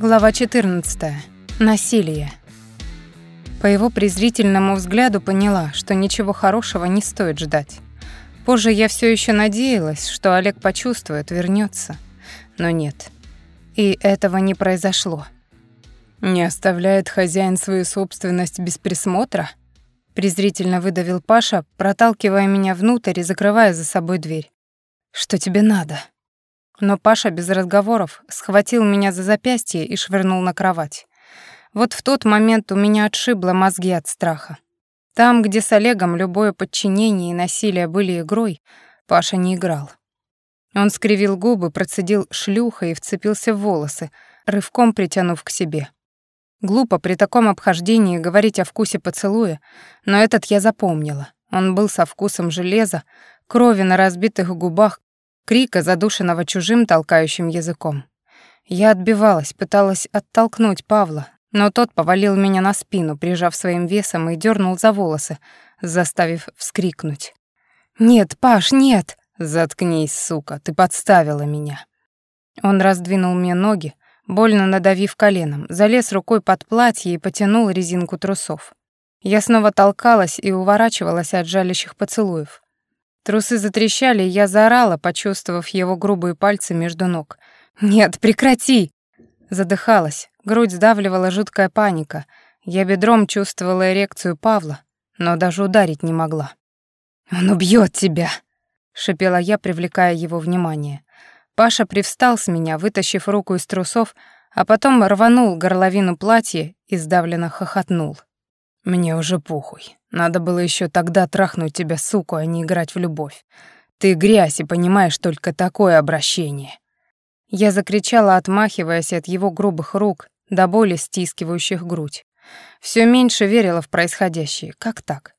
Глава 14. Насилие. По его презрительному взгляду поняла, что ничего хорошего не стоит ждать. Позже я все еще надеялась, что Олег почувствует, вернется, но нет. И этого не произошло. Не оставляет хозяин свою собственность без присмотра? презрительно выдавил Паша, проталкивая меня внутрь и закрывая за собой дверь. Что тебе надо? Но Паша без разговоров схватил меня за запястье и швырнул на кровать. Вот в тот момент у меня отшибло мозги от страха. Там, где с Олегом любое подчинение и насилие были игрой, Паша не играл. Он скривил губы, процедил шлюха и вцепился в волосы, рывком притянув к себе. Глупо при таком обхождении говорить о вкусе поцелуя, но этот я запомнила. Он был со вкусом железа, крови на разбитых губах, крика, задушенного чужим толкающим языком. Я отбивалась, пыталась оттолкнуть Павла, но тот повалил меня на спину, прижав своим весом и дернул за волосы, заставив вскрикнуть. «Нет, Паш, нет!» «Заткнись, сука, ты подставила меня!» Он раздвинул мне ноги, больно надавив коленом, залез рукой под платье и потянул резинку трусов. Я снова толкалась и уворачивалась от жалящих поцелуев. Трусы затрещали, я заорала, почувствовав его грубые пальцы между ног. «Нет, прекрати!» Задыхалась, грудь сдавливала жуткая паника. Я бедром чувствовала эрекцию Павла, но даже ударить не могла. «Он убьет тебя!» — шипела я, привлекая его внимание. Паша привстал с меня, вытащив руку из трусов, а потом рванул горловину платья и сдавленно хохотнул. «Мне уже похуй. Надо было еще тогда трахнуть тебя, суку, а не играть в любовь. Ты грязь и понимаешь только такое обращение». Я закричала, отмахиваясь от его грубых рук, до боли стискивающих грудь. Все меньше верила в происходящее. Как так?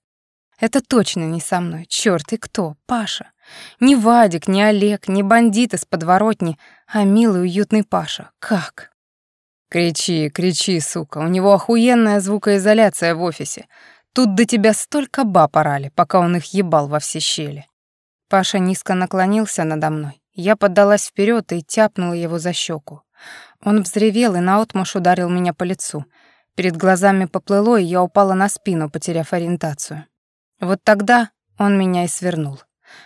Это точно не со мной. Черт, и кто? Паша. Не Вадик, не Олег, не бандит из подворотни, а милый уютный Паша. Как? Кричи, кричи, сука. У него охуенная звукоизоляция в офисе. Тут до тебя столько баб орали, пока он их ебал во все щели. Паша низко наклонился надо мной. Я поддалась вперед и тяпнула его за щеку. Он взревел и наотмашь ударил меня по лицу. Перед глазами поплыло, и я упала на спину, потеряв ориентацию. Вот тогда он меня и свернул.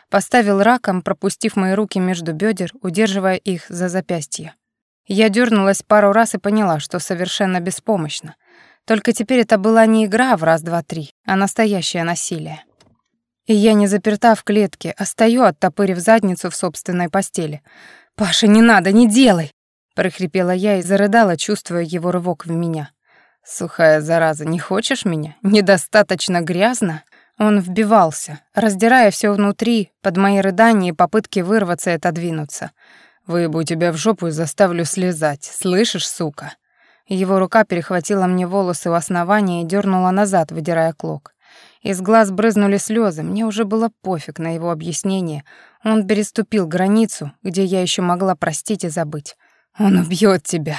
Поставил раком, пропустив мои руки между бедер, удерживая их за запястье. Я дернулась пару раз и поняла, что совершенно беспомощна. Только теперь это была не игра в раз-два-три, а настоящее насилие. И я не заперта в клетке, а стою, оттопырив задницу в собственной постели. «Паша, не надо, не делай!» — прохрипела я и зарыдала, чувствуя его рывок в меня. «Сухая зараза, не хочешь меня? Недостаточно грязно?» Он вбивался, раздирая все внутри, под мои рыдания и попытки вырваться и отодвинуться. «Выебу тебя в жопу и заставлю слезать, слышишь, сука?» Его рука перехватила мне волосы у основания и дернула назад, выдирая клок. Из глаз брызнули слезы, мне уже было пофиг на его объяснение. Он переступил границу, где я еще могла простить и забыть. «Он убьет тебя!»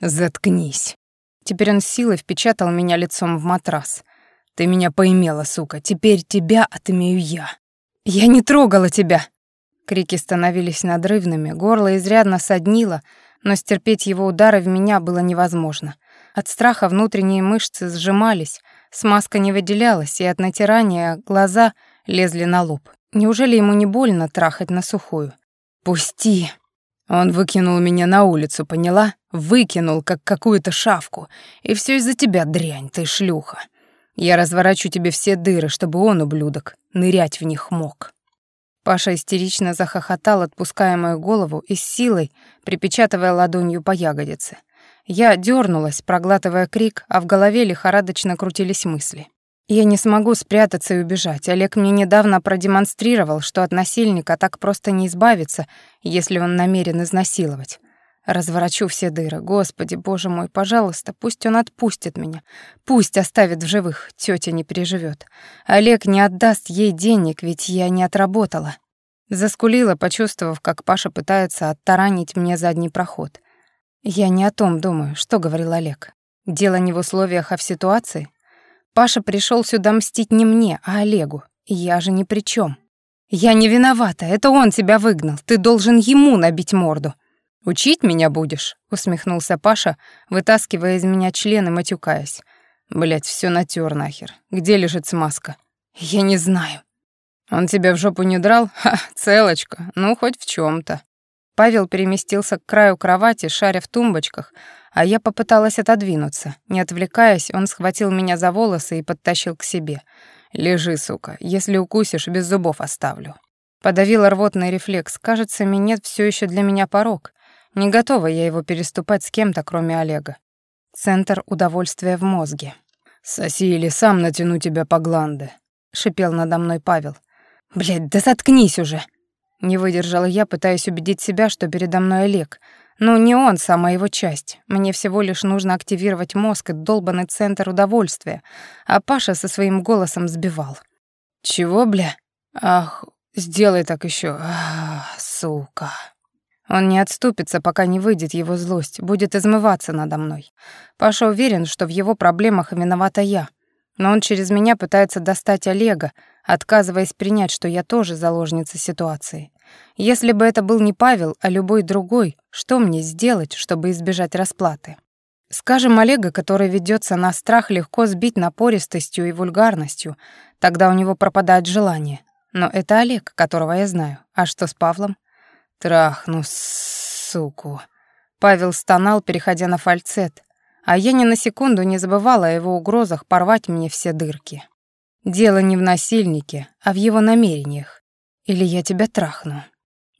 «Заткнись!» Теперь он силой впечатал меня лицом в матрас. «Ты меня поимела, сука, теперь тебя отымею я!» «Я не трогала тебя!» Крики становились надрывными, горло изрядно соднило, но стерпеть его удары в меня было невозможно. От страха внутренние мышцы сжимались, смазка не выделялась, и от натирания глаза лезли на лоб. Неужели ему не больно трахать на сухую? «Пусти!» Он выкинул меня на улицу, поняла? Выкинул, как какую-то шавку. И все из-за тебя, дрянь, ты шлюха. Я разворачу тебе все дыры, чтобы он, ублюдок, нырять в них мог. Паша истерично захохотал, отпуская мою голову и с силой, припечатывая ладонью по ягодице. Я дернулась, проглатывая крик, а в голове лихорадочно крутились мысли. Я не смогу спрятаться и убежать. Олег мне недавно продемонстрировал, что от насильника так просто не избавиться, если он намерен изнасиловать. Разворачу все дыры. Господи, боже мой, пожалуйста, пусть он отпустит меня. Пусть оставит в живых, тетя не переживет. Олег не отдаст ей денег, ведь я не отработала. Заскулила, почувствовав, как Паша пытается оттаранить мне задний проход. Я не о том думаю, что говорил Олег. Дело не в условиях, а в ситуации. Паша пришел сюда мстить не мне, а Олегу. Я же ни при чем. Я не виновата, это он тебя выгнал. Ты должен ему набить морду. «Учить меня будешь?» — усмехнулся Паша, вытаскивая из меня член и матюкаясь. Блять, все натер нахер. Где лежит смазка?» «Я не знаю». «Он тебя в жопу не драл? Ха, целочка. Ну, хоть в чем то Павел переместился к краю кровати, шаря в тумбочках, а я попыталась отодвинуться. Не отвлекаясь, он схватил меня за волосы и подтащил к себе. «Лежи, сука. Если укусишь, без зубов оставлю». Подавила рвотный рефлекс. Кажется, минет все еще для меня порог. Не готова я его переступать с кем-то, кроме Олега. Центр удовольствия в мозге. «Соси или сам натяну тебя по гланды», — шипел надо мной Павел. «Блядь, да заткнись уже!» Не выдержала я, пытаясь убедить себя, что передо мной Олег. Ну, не он сам, а его часть. Мне всего лишь нужно активировать мозг и долбанный центр удовольствия. А Паша со своим голосом сбивал. «Чего, бля? Ах, сделай так еще. Ах, сука!» Он не отступится, пока не выйдет его злость, будет измываться надо мной. Паша уверен, что в его проблемах виновата я. Но он через меня пытается достать Олега, отказываясь принять, что я тоже заложница ситуации. Если бы это был не Павел, а любой другой, что мне сделать, чтобы избежать расплаты? Скажем, Олега, который ведется на страх, легко сбить напористостью и вульгарностью, тогда у него пропадает желание. Но это Олег, которого я знаю. А что с Павлом? Трахну, суку. Павел стонал, переходя на фальцет, а я ни на секунду не забывала о его угрозах порвать мне все дырки. Дело не в насильнике, а в его намерениях. Или я тебя трахну.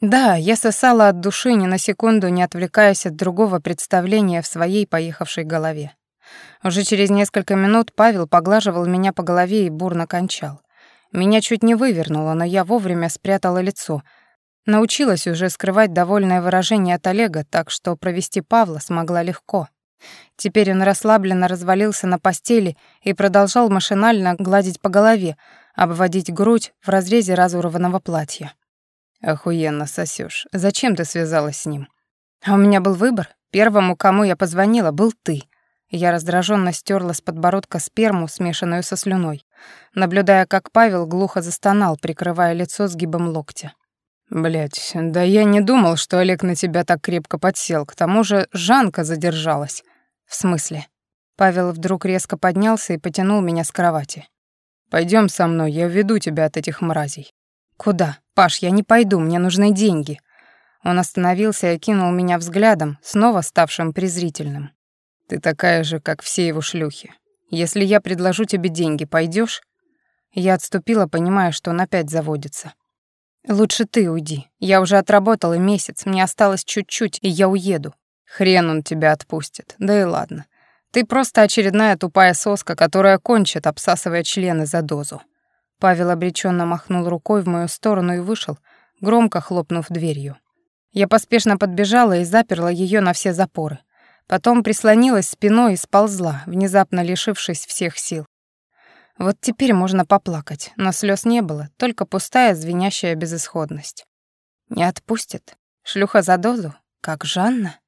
Да, я сосала от души, ни на секунду не отвлекаясь от другого представления в своей поехавшей голове. Уже через несколько минут Павел поглаживал меня по голове и бурно кончал. Меня чуть не вывернуло, но я вовремя спрятала лицо — Научилась уже скрывать довольное выражение от Олега, так что провести Павла смогла легко. Теперь он расслабленно развалился на постели и продолжал машинально гладить по голове, обводить грудь в разрезе разорванного платья. «Охуенно сосёшь. Зачем ты связалась с ним?» «А у меня был выбор. Первому, кому я позвонила, был ты». Я раздраженно стерла с подбородка сперму, смешанную со слюной, наблюдая, как Павел глухо застонал, прикрывая лицо сгибом локтя. Блять, да я не думал, что Олег на тебя так крепко подсел. К тому же Жанка задержалась. В смысле? Павел вдруг резко поднялся и потянул меня с кровати. Пойдем со мной, я веду тебя от этих мразей. Куда? Паш, я не пойду, мне нужны деньги. Он остановился и окинул меня взглядом, снова ставшим презрительным. Ты такая же, как все его шлюхи. Если я предложу тебе деньги, пойдешь? Я отступила, понимая, что он опять заводится. «Лучше ты уйди. Я уже отработала месяц, мне осталось чуть-чуть, и я уеду. Хрен он тебя отпустит. Да и ладно. Ты просто очередная тупая соска, которая кончит, обсасывая члены за дозу». Павел обреченно махнул рукой в мою сторону и вышел, громко хлопнув дверью. Я поспешно подбежала и заперла ее на все запоры. Потом прислонилась спиной и сползла, внезапно лишившись всех сил. Вот теперь можно поплакать, но слез не было, только пустая звенящая безысходность. Не отпустит. Шлюха за дозу, как Жанна.